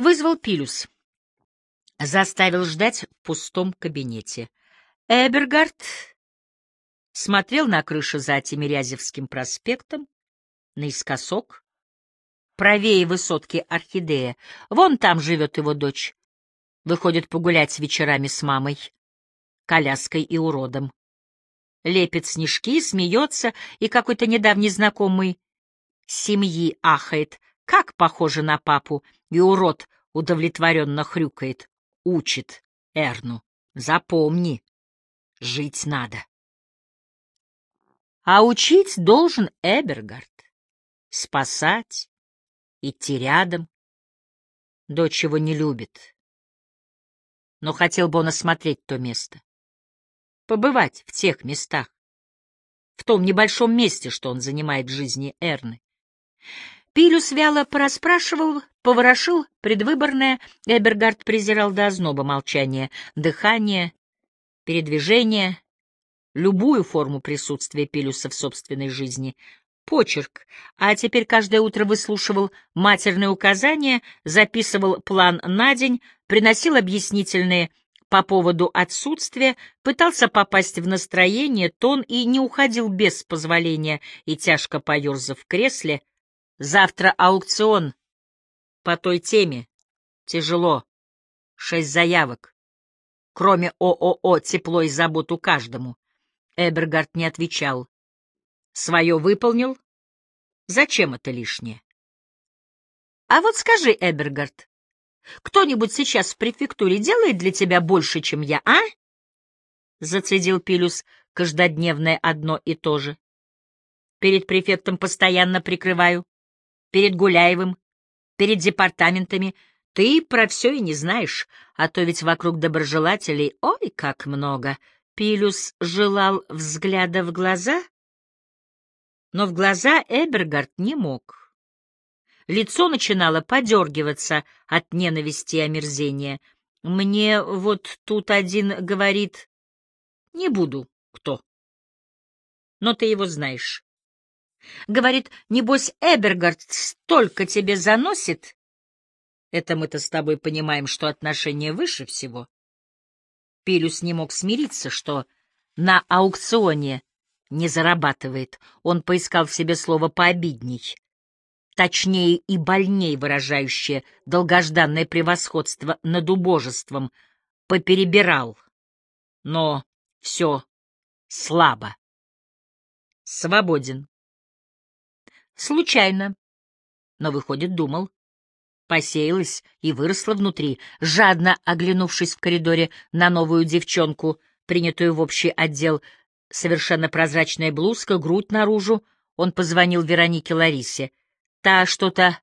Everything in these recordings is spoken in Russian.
Вызвал Пилюс. Заставил ждать в пустом кабинете. Эбергард смотрел на крышу за Тимирязевским проспектом, наискосок, правее высотки Орхидея. Вон там живет его дочь. Выходит погулять вечерами с мамой, коляской и уродом. Лепит снежки, смеется, и какой-то недавний знакомый семьи ахает. Как похоже на папу, и урод удовлетворенно хрюкает. Учит Эрну. Запомни, жить надо. А учить должен Эбергард. Спасать, идти рядом. Дочь его не любит. Но хотел бы он осмотреть то место. Побывать в тех местах. В том небольшом месте, что он занимает в жизни Эрны. Пилюс вяло порасспрашивал, поворошил предвыборное. Эбергард презирал до озноба молчание, дыхание, передвижение, любую форму присутствия Пилюса в собственной жизни, почерк, а теперь каждое утро выслушивал матерные указания, записывал план на день, приносил объяснительные по поводу отсутствия, пытался попасть в настроение, тон и не уходил без позволения, и тяжко поерзав в кресле. Завтра аукцион по той теме. Тяжело. Шесть заявок. Кроме ООО «Тепло и заботу каждому». Эбергард не отвечал. Свое выполнил? Зачем это лишнее? А вот скажи, Эбергард, кто-нибудь сейчас в префектуре делает для тебя больше, чем я, а? Зацедил Пилюс каждодневное одно и то же. Перед префектом постоянно прикрываю, перед Гуляевым, перед департаментами. Ты про все и не знаешь, а то ведь вокруг доброжелателей ой, как много. Пилюс желал взгляда в глаза, но в глаза Эбергард не мог. Лицо начинало подергиваться от ненависти и омерзения. Мне вот тут один говорит... Не буду, кто. Но ты его знаешь. Говорит, небось, Эбергард столько тебе заносит. Это мы-то с тобой понимаем, что отношение выше всего. Пилюс не мог смириться, что на аукционе не зарабатывает. Он поискал в себе слово пообидней, точнее и больней выражающее долгожданное превосходство над убожеством, поперебирал. Но все слабо. Свободен. Случайно. Но, выходит, думал посеялась и выросла внутри, жадно оглянувшись в коридоре на новую девчонку, принятую в общий отдел, совершенно прозрачная блузка, грудь наружу. Он позвонил Веронике Ларисе. Та что-то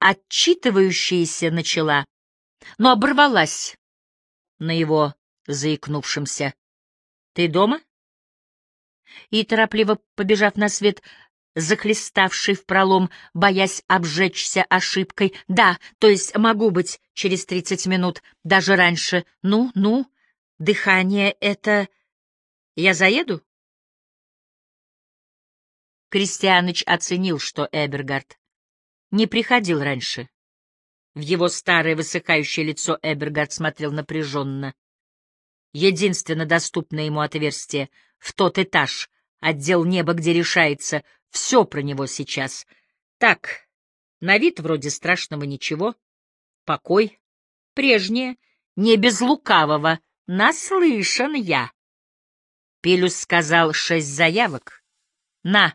отчитывающееся начала, но оборвалась на его заикнувшемся. — Ты дома? И, торопливо побежав на свет, захлеставший в пролом, боясь обжечься ошибкой. Да, то есть могу быть через тридцать минут, даже раньше. Ну, ну, дыхание — это... Я заеду? Кристианыч оценил, что Эбергард не приходил раньше. В его старое высыхающее лицо Эбергард смотрел напряженно. Единственно доступное ему отверстие — в тот этаж, отдел неба, где решается все про него сейчас. Так, на вид вроде страшного ничего. Покой. Прежнее. Не без лукавого. Наслышан я. Пилюс сказал шесть заявок. На.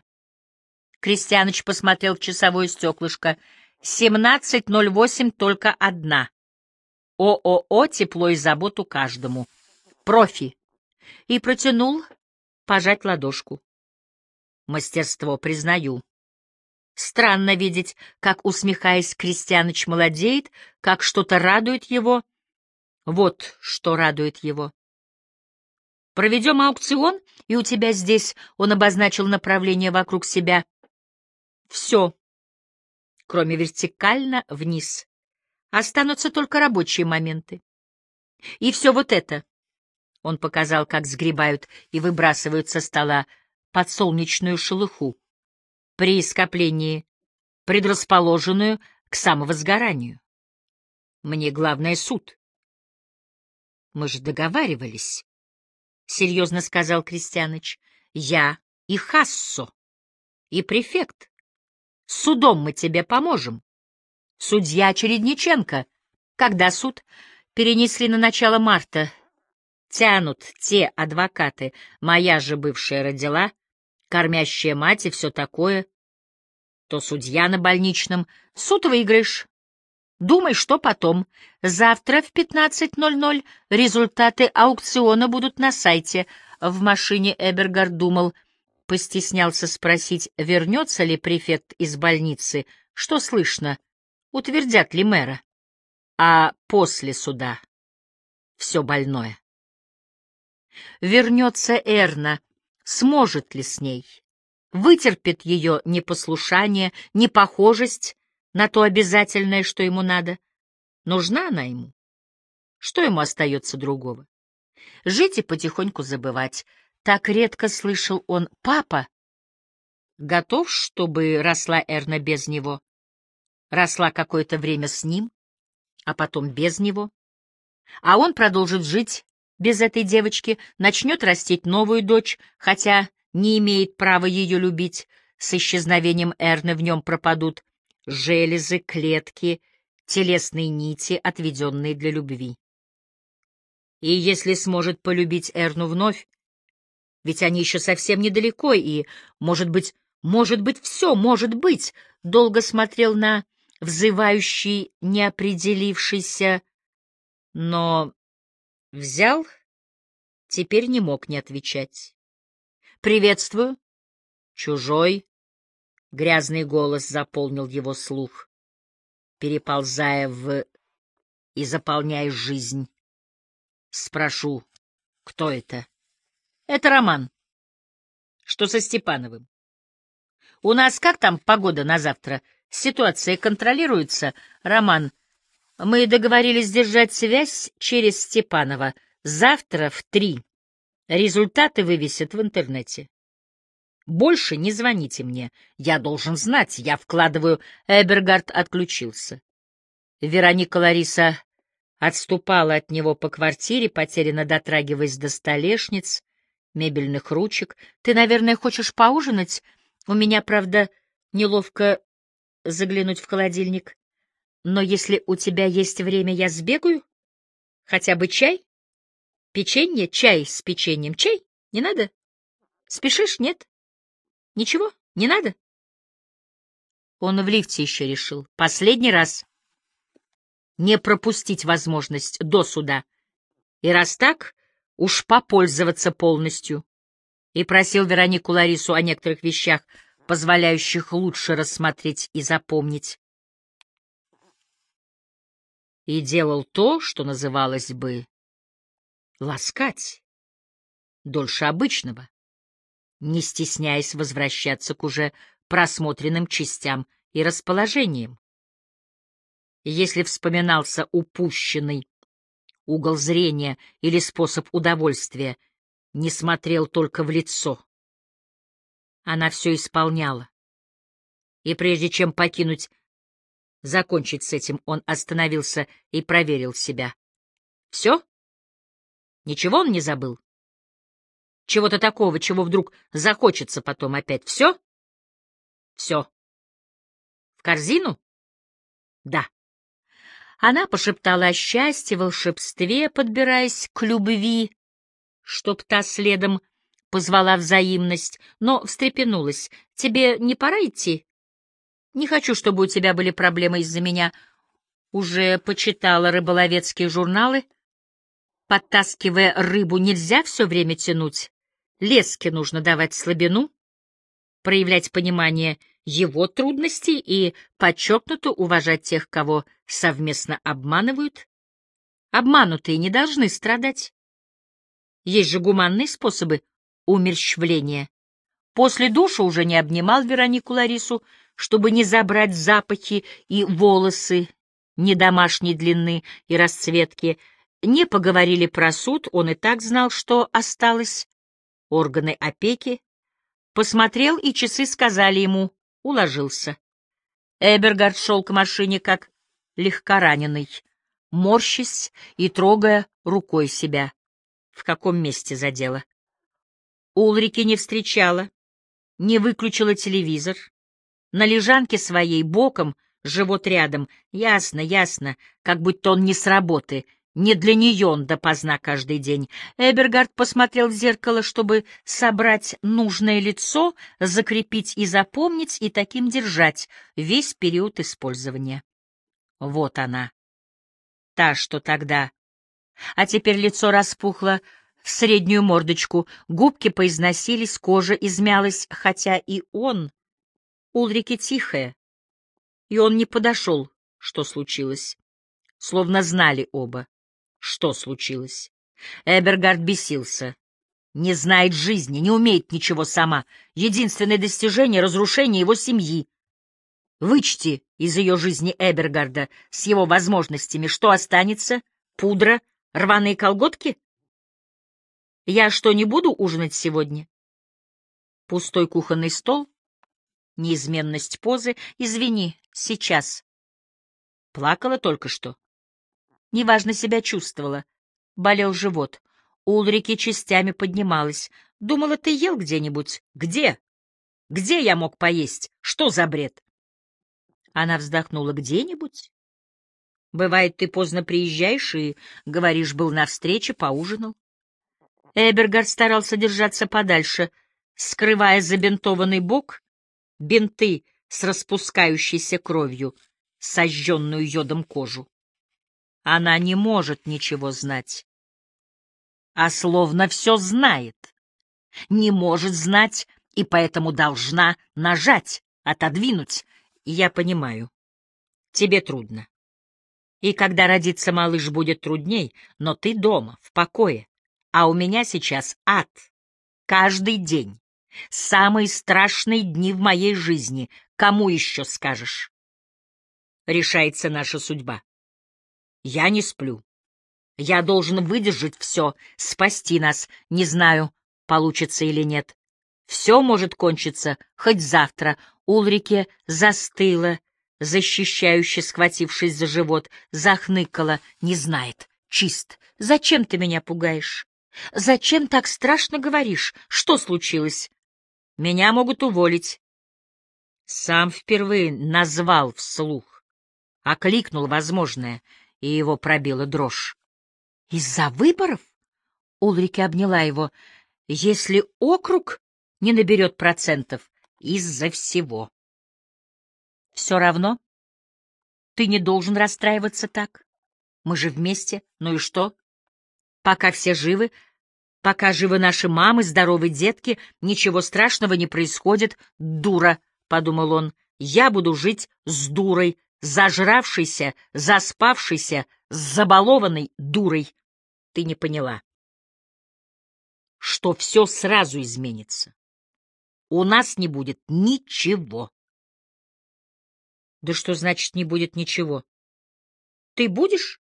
Крестьяныч посмотрел в часовое стеклышко. Семнадцать ноль восемь только одна. ООО «Тепло и заботу каждому». Профи. И протянул пожать ладошку. Мастерство признаю. Странно видеть, как, усмехаясь, Крестьяныч молодеет, как что-то радует его. Вот что радует его. Проведем аукцион, и у тебя здесь, он обозначил направление вокруг себя. Все, кроме вертикально вниз. Останутся только рабочие моменты. И все вот это. Он показал, как сгребают и выбрасывают со стола подсолнечную шелуху, при скоплении предрасположенную к самовозгоранию. Мне главное — суд. Мы же договаривались, — серьезно сказал Крестьяныч. Я и Хассо, и префект. Судом мы тебе поможем. Судья Чередниченко. Когда суд? Перенесли на начало марта. Тянут те адвокаты. Моя же бывшая родила, кормящая мать и все такое. То судья на больничном. Суд выиграешь. Думай, что потом. Завтра в 15.00 результаты аукциона будут на сайте. В машине Эбергард думал, постеснялся спросить, вернется ли префект из больницы. Что слышно? Утвердят ли мэра? А после суда все больное. Вернется Эрна, сможет ли с ней? Вытерпит ее непослушание, непохожесть на то обязательное, что ему надо. Нужна она ему. Что ему остается другого? Жить и потихоньку забывать. Так редко слышал он «папа». Готов, чтобы росла Эрна без него? Росла какое-то время с ним, а потом без него. А он продолжит жить без этой девочки, начнет растить новую дочь, хотя не имеет права ее любить. С исчезновением Эрны в нем пропадут железы, клетки, телесные нити, отведенные для любви. И если сможет полюбить Эрну вновь, ведь они еще совсем недалеко, и, может быть, может быть, все, может быть, долго смотрел на взывающий, неопределившийся, но взял, теперь не мог не отвечать. «Приветствую!» Чужой, грязный голос заполнил его слух, переползая в и заполняя жизнь. Спрошу, кто это? Это Роман. Что со Степановым? У нас как там погода на завтра? Ситуация контролируется. Роман, мы договорились держать связь через Степанова. Завтра в три. Результаты вывесят в интернете. Больше не звоните мне. Я должен знать. Я вкладываю. Эбергард отключился. Вероника Лариса отступала от него по квартире, потерянно дотрагиваясь до столешниц, мебельных ручек. Ты, наверное, хочешь поужинать? У меня, правда, неловко заглянуть в холодильник. Но если у тебя есть время, я сбегаю. Хотя бы чай? Печенье? Чай с печеньем? Чай? Не надо? Спешишь? Нет? Ничего? Не надо? Он в лифте еще решил. Последний раз. Не пропустить возможность до суда. И раз так, уж попользоваться полностью. И просил Веронику Ларису о некоторых вещах, позволяющих лучше рассмотреть и запомнить. И делал то, что называлось бы ласкать, дольше обычного, не стесняясь возвращаться к уже просмотренным частям и расположениям. Если вспоминался упущенный угол зрения или способ удовольствия, не смотрел только в лицо, она все исполняла. И прежде чем покинуть, закончить с этим, он остановился и проверил себя. Все? Ничего он не забыл? Чего-то такого, чего вдруг захочется потом опять. Все? Все. В корзину? Да. Она пошептала о счастье, волшебстве, подбираясь к любви, чтоб та следом позвала взаимность, но встрепенулась. «Тебе не пора идти?» «Не хочу, чтобы у тебя были проблемы из-за меня». Уже почитала рыболовецкие журналы. Подтаскивая рыбу, нельзя все время тянуть. Леске нужно давать слабину, проявлять понимание его трудностей и подчеркнуто уважать тех, кого совместно обманывают. Обманутые не должны страдать. Есть же гуманные способы умерщвления. После душа уже не обнимал Веронику Ларису, чтобы не забрать запахи и волосы не домашней длины и расцветки, не поговорили про суд, он и так знал, что осталось. Органы опеки. Посмотрел, и часы сказали ему, уложился. Эбергард шел к машине как легкораненый. морщась и трогая рукой себя. В каком месте задела? Улрики не встречала, не выключила телевизор. На лежанке своей боком, живот рядом. Ясно, ясно, как будто он не с работы — не для нее он допоздна каждый день. Эбергард посмотрел в зеркало, чтобы собрать нужное лицо, закрепить и запомнить, и таким держать весь период использования. Вот она. Та, что тогда. А теперь лицо распухло в среднюю мордочку, губки поизносились, кожа измялась, хотя и он, Улрике тихая, и он не подошел, что случилось. Словно знали оба. Что случилось? Эбергард бесился. Не знает жизни, не умеет ничего сама. Единственное достижение — разрушение его семьи. Вычти из ее жизни Эбергарда с его возможностями. Что останется? Пудра? Рваные колготки? Я что, не буду ужинать сегодня? Пустой кухонный стол? Неизменность позы? Извини, сейчас. Плакала только что неважно себя чувствовала. Болел живот. Улрике частями поднималась. Думала, ты ел где-нибудь. Где? Где я мог поесть? Что за бред? Она вздохнула. Где-нибудь? Бывает, ты поздно приезжаешь и, говоришь, был на встрече, поужинал. Эбергард старался держаться подальше, скрывая забинтованный бок, бинты с распускающейся кровью, сожженную йодом кожу. Она не может ничего знать, а словно все знает. Не может знать и поэтому должна нажать, отодвинуть. Я понимаю. Тебе трудно. И когда родится малыш, будет трудней, но ты дома, в покое. А у меня сейчас ад. Каждый день. Самые страшные дни в моей жизни. Кому еще скажешь? Решается наша судьба. Я не сплю. Я должен выдержать все, спасти нас. Не знаю, получится или нет. Все может кончиться хоть завтра. Улрике застыла, защищающе схватившись за живот, захныкала, не знает. Чист. Зачем ты меня пугаешь? Зачем так страшно говоришь? Что случилось? Меня могут уволить. Сам впервые назвал вслух, окликнул возможное — и его пробила дрожь. «Из-за выборов?» — Улрике обняла его. «Если округ не наберет процентов, из-за всего». «Все равно? Ты не должен расстраиваться так. Мы же вместе. Ну и что? Пока все живы, пока живы наши мамы, здоровые детки, ничего страшного не происходит. Дура!» — подумал он. «Я буду жить с дурой, зажравшейся, заспавшейся, забалованной дурой. Ты не поняла, что все сразу изменится. У нас не будет ничего. Да что значит не будет ничего? Ты будешь?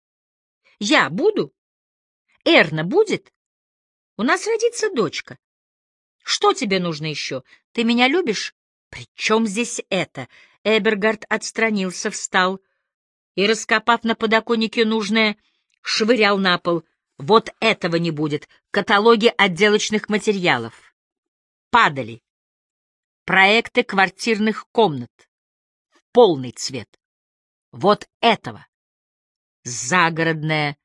Я буду? Эрна будет? У нас родится дочка. Что тебе нужно еще? Ты меня любишь? При чем здесь это? Эбергард отстранился, встал и, раскопав на подоконнике нужное, швырял на пол. Вот этого не будет. Каталоги отделочных материалов. Падали. Проекты квартирных комнат. В полный цвет. Вот этого. Загородная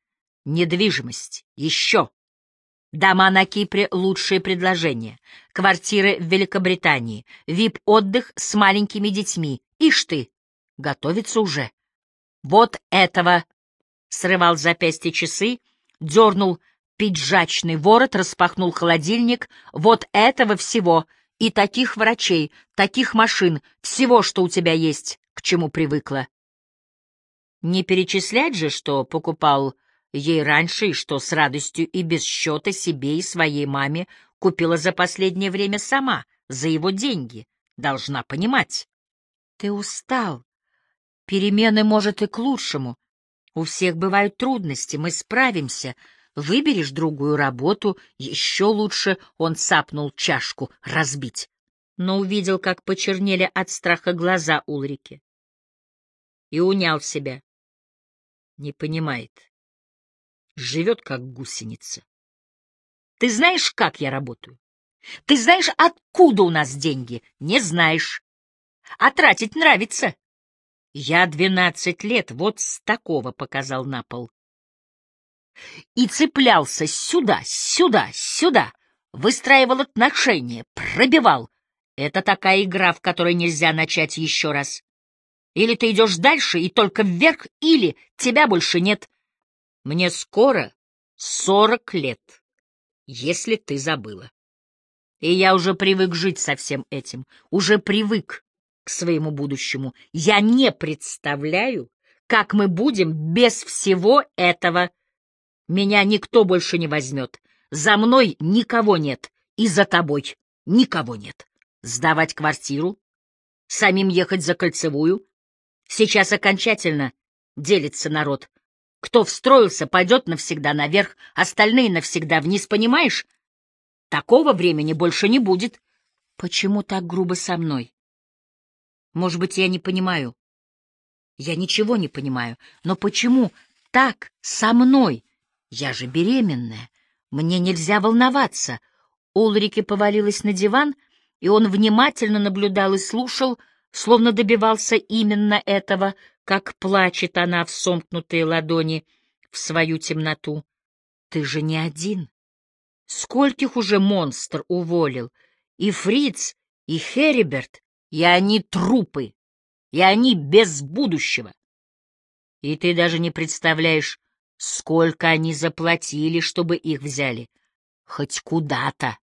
недвижимость. Еще. Дома на Кипре — лучшие предложения. Квартиры в Великобритании. Вип-отдых с маленькими детьми. Ишь ты, готовится уже. Вот этого! Срывал запястье часы, дернул пиджачный ворот, распахнул холодильник. Вот этого всего! И таких врачей, таких машин, всего, что у тебя есть, к чему привыкла. Не перечислять же, что покупал ей раньше и что с радостью и без счета себе и своей маме купила за последнее время сама, за его деньги, должна понимать. Ты устал. Перемены, может, и к лучшему. У всех бывают трудности, мы справимся. Выберешь другую работу, еще лучше он цапнул чашку разбить. Но увидел, как почернели от страха глаза Улрики. И унял себя. Не понимает. Живет, как гусеница. Ты знаешь, как я работаю? Ты знаешь, откуда у нас деньги? Не знаешь. А тратить нравится. Я двенадцать лет вот с такого показал на пол. И цеплялся сюда, сюда, сюда, выстраивал отношения, пробивал. Это такая игра, в которой нельзя начать еще раз. Или ты идешь дальше и только вверх, или тебя больше нет. Мне скоро сорок лет, если ты забыла. И я уже привык жить со всем этим, уже привык к своему будущему. Я не представляю, как мы будем без всего этого. Меня никто больше не возьмет. За мной никого нет, и за тобой никого нет. Сдавать квартиру, самим ехать за кольцевую. Сейчас окончательно делится народ. Кто встроился, пойдет навсегда наверх, остальные навсегда вниз, понимаешь? Такого времени больше не будет. Почему так грубо со мной? Может быть, я не понимаю. Я ничего не понимаю. Но почему так со мной? Я же беременная. Мне нельзя волноваться. Улрике повалилась на диван, и он внимательно наблюдал и слушал, словно добивался именно этого, как плачет она в сомкнутые ладони в свою темноту. Ты же не один. Скольких уже монстр уволил? И Фриц, и Хериберт, и они трупы, и они без будущего. И ты даже не представляешь, сколько они заплатили, чтобы их взяли. Хоть куда-то.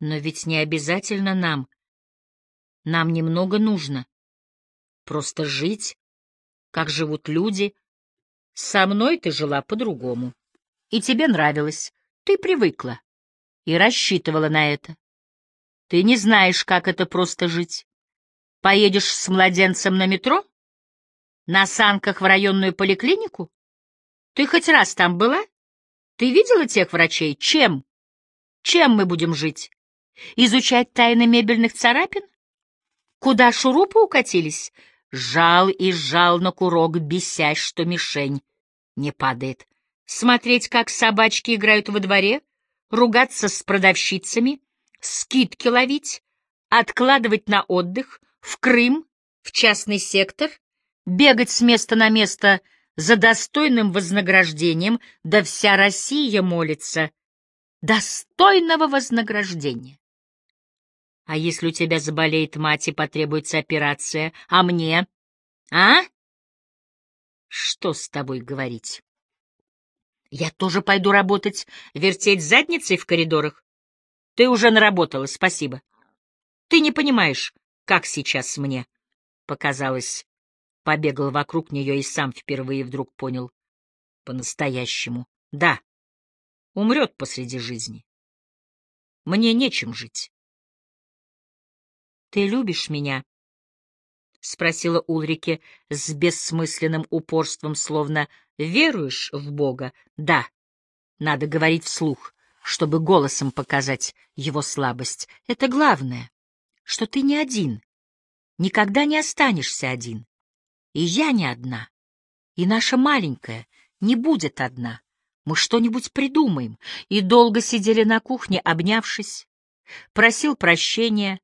Но ведь не обязательно нам. Нам немного нужно. Просто жить, как живут люди. Со мной ты жила по-другому. И тебе нравилось. Ты привыкла. И рассчитывала на это. Ты не знаешь, как это просто жить. Поедешь с младенцем на метро? На санках в районную поликлинику? Ты хоть раз там была? Ты видела тех врачей? Чем? Чем мы будем жить? Изучать тайны мебельных царапин? Куда шурупы укатились? Жал и жал на курок, бесясь, что мишень не падает. Смотреть, как собачки играют во дворе, ругаться с продавщицами, скидки ловить, откладывать на отдых, в Крым, в частный сектор, бегать с места на место за достойным вознаграждением, да вся Россия молится. Достойного вознаграждения. А если у тебя заболеет мать и потребуется операция, а мне? А? Что с тобой говорить? Я тоже пойду работать, вертеть задницей в коридорах. Ты уже наработала, спасибо. Ты не понимаешь, как сейчас мне. Показалось, побегал вокруг нее и сам впервые вдруг понял. По-настоящему. Да, умрет посреди жизни. Мне нечем жить. Ты любишь меня? — спросила Улрике с бессмысленным упорством, словно «веруешь в Бога?» «Да». Надо говорить вслух чтобы голосом показать его слабость. Это главное, что ты не один, никогда не останешься один. И я не одна, и наша маленькая не будет одна. Мы что-нибудь придумаем. И долго сидели на кухне, обнявшись. Просил прощения,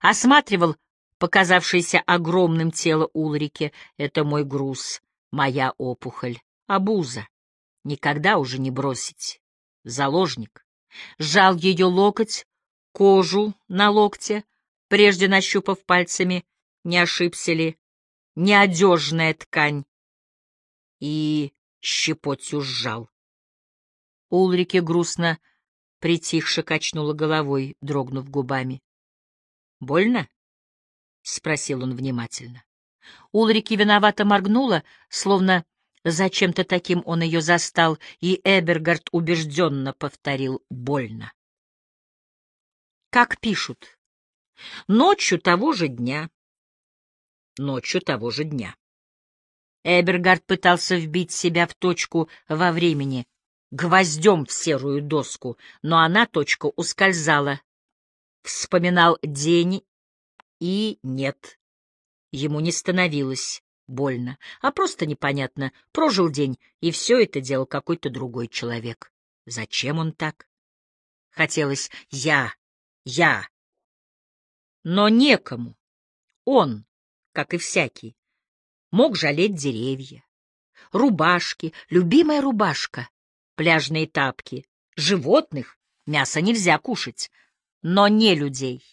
осматривал показавшееся огромным тело Улрики. Это мой груз, моя опухоль, обуза. Никогда уже не бросить заложник, сжал ее локоть, кожу на локте, прежде нащупав пальцами, не ошибся ли, неодежная ткань, и щепотью сжал. Улрике грустно, притихше качнула головой, дрогнув губами. — Больно? — спросил он внимательно. Улрике виновато моргнула, словно Зачем-то таким он ее застал, и Эбергард убежденно повторил «больно». Как пишут. Ночью того же дня. Ночью того же дня. Эбергард пытался вбить себя в точку во времени, гвоздем в серую доску, но она, точка, ускользала. Вспоминал день, и нет, ему не становилось больно, а просто непонятно. Прожил день, и все это делал какой-то другой человек. Зачем он так? Хотелось «я, я». Но некому. Он, как и всякий, мог жалеть деревья, рубашки, любимая рубашка, пляжные тапки, животных, мясо нельзя кушать, но не людей.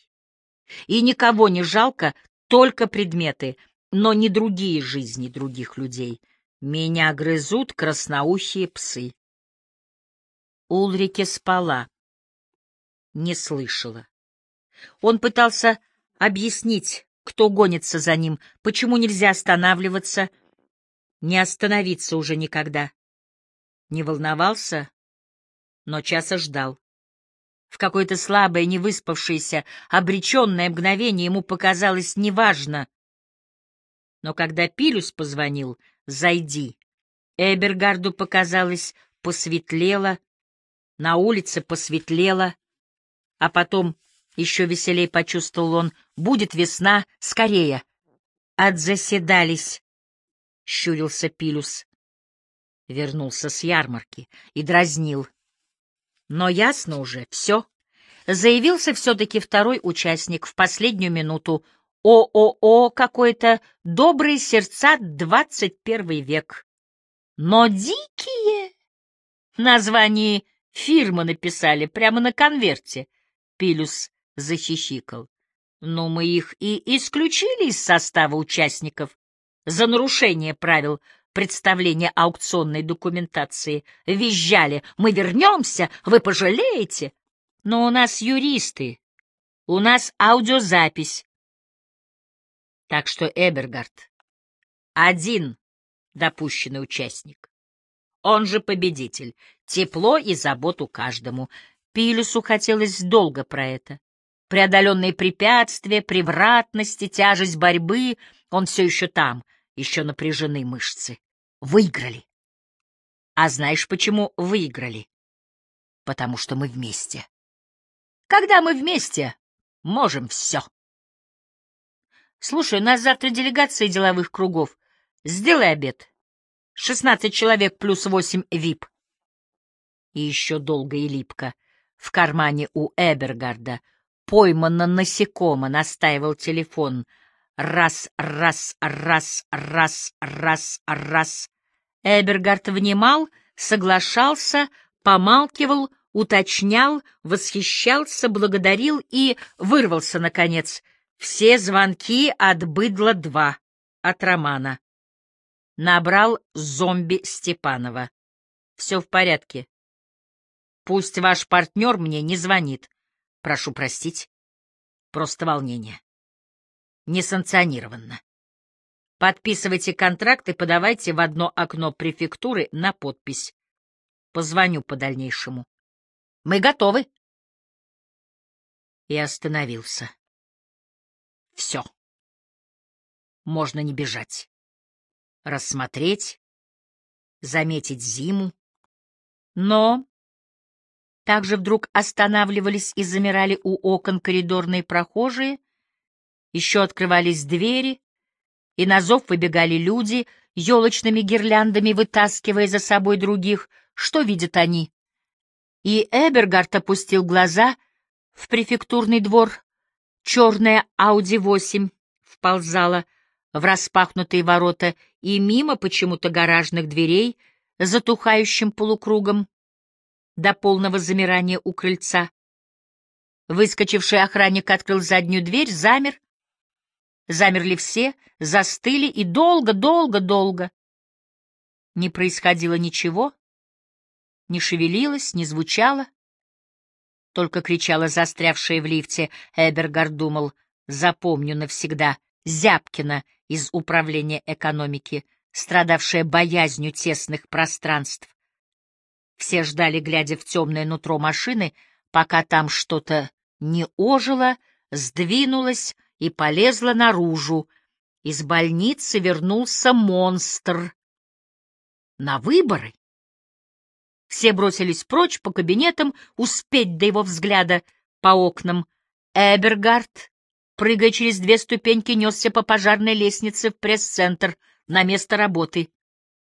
И никого не жалко, только предметы, но не другие жизни других людей. Меня грызут красноухие псы. Улрике спала, не слышала. Он пытался объяснить, кто гонится за ним, почему нельзя останавливаться, не остановиться уже никогда. Не волновался, но часа ждал. В какое-то слабое, невыспавшееся, обреченное мгновение ему показалось неважно. Но когда Пилюс позвонил «Зайди», Эбергарду показалось посветлело, на улице посветлело, а потом еще веселей почувствовал он «Будет весна, скорее!» «Отзаседались!» — щурился Пилюс. Вернулся с ярмарки и дразнил. Но ясно уже, все. Заявился все-таки второй участник в последнюю минуту. ООО какой-то «Добрые сердца, двадцать первый век». Но дикие! Название фирмы написали прямо на конверте. Пилюс захихикал. Но мы их и исключили из состава участников за нарушение правил представления аукционной документации. Визжали «Мы вернемся! Вы пожалеете!» Но у нас юристы, у нас аудиозапись. Так что Эбергард — один допущенный участник. Он же победитель. Тепло и заботу каждому. Пилюсу хотелось долго про это. Преодоленные препятствия, превратности, тяжесть борьбы — он все еще там, еще напряжены мышцы. Выиграли. А знаешь, почему выиграли? Потому что мы вместе. Когда мы вместе, можем все. Слушай, у нас завтра делегация деловых кругов. Сделай обед. Шестнадцать человек плюс восемь вип. И еще долго и липко. В кармане у Эбергарда поймано насекомо, настаивал телефон — Раз, раз, раз, раз, раз, раз. Эбергард внимал, соглашался, помалкивал, уточнял, восхищался, благодарил и вырвался, наконец. Все звонки от быдла два, от Романа. Набрал зомби Степанова. Все в порядке. Пусть ваш партнер мне не звонит. Прошу простить. Просто волнение несанкционированно. Подписывайте контракт и подавайте в одно окно префектуры на подпись. Позвоню по дальнейшему. Мы готовы. И остановился. Все. Можно не бежать. Рассмотреть, заметить зиму. Но также вдруг останавливались и замирали у окон коридорные прохожие, еще открывались двери, и на зов выбегали люди, елочными гирляндами вытаскивая за собой других. Что видят они? И Эбергард опустил глаза в префектурный двор. Черная Ауди-8 вползала в распахнутые ворота и мимо почему-то гаражных дверей, затухающим полукругом, до полного замирания у крыльца. Выскочивший охранник открыл заднюю дверь, замер, Замерли все, застыли и долго-долго-долго. Не происходило ничего, не шевелилось, не звучало. Только кричала застрявшая в лифте. Эбергард думал, запомню навсегда, Зябкина из Управления экономики, страдавшая боязнью тесных пространств. Все ждали, глядя в темное нутро машины, пока там что-то не ожило, сдвинулось, и полезла наружу. Из больницы вернулся монстр. На выборы. Все бросились прочь по кабинетам, успеть до его взгляда по окнам. Эбергард, прыгая через две ступеньки, несся по пожарной лестнице в пресс-центр. на место работы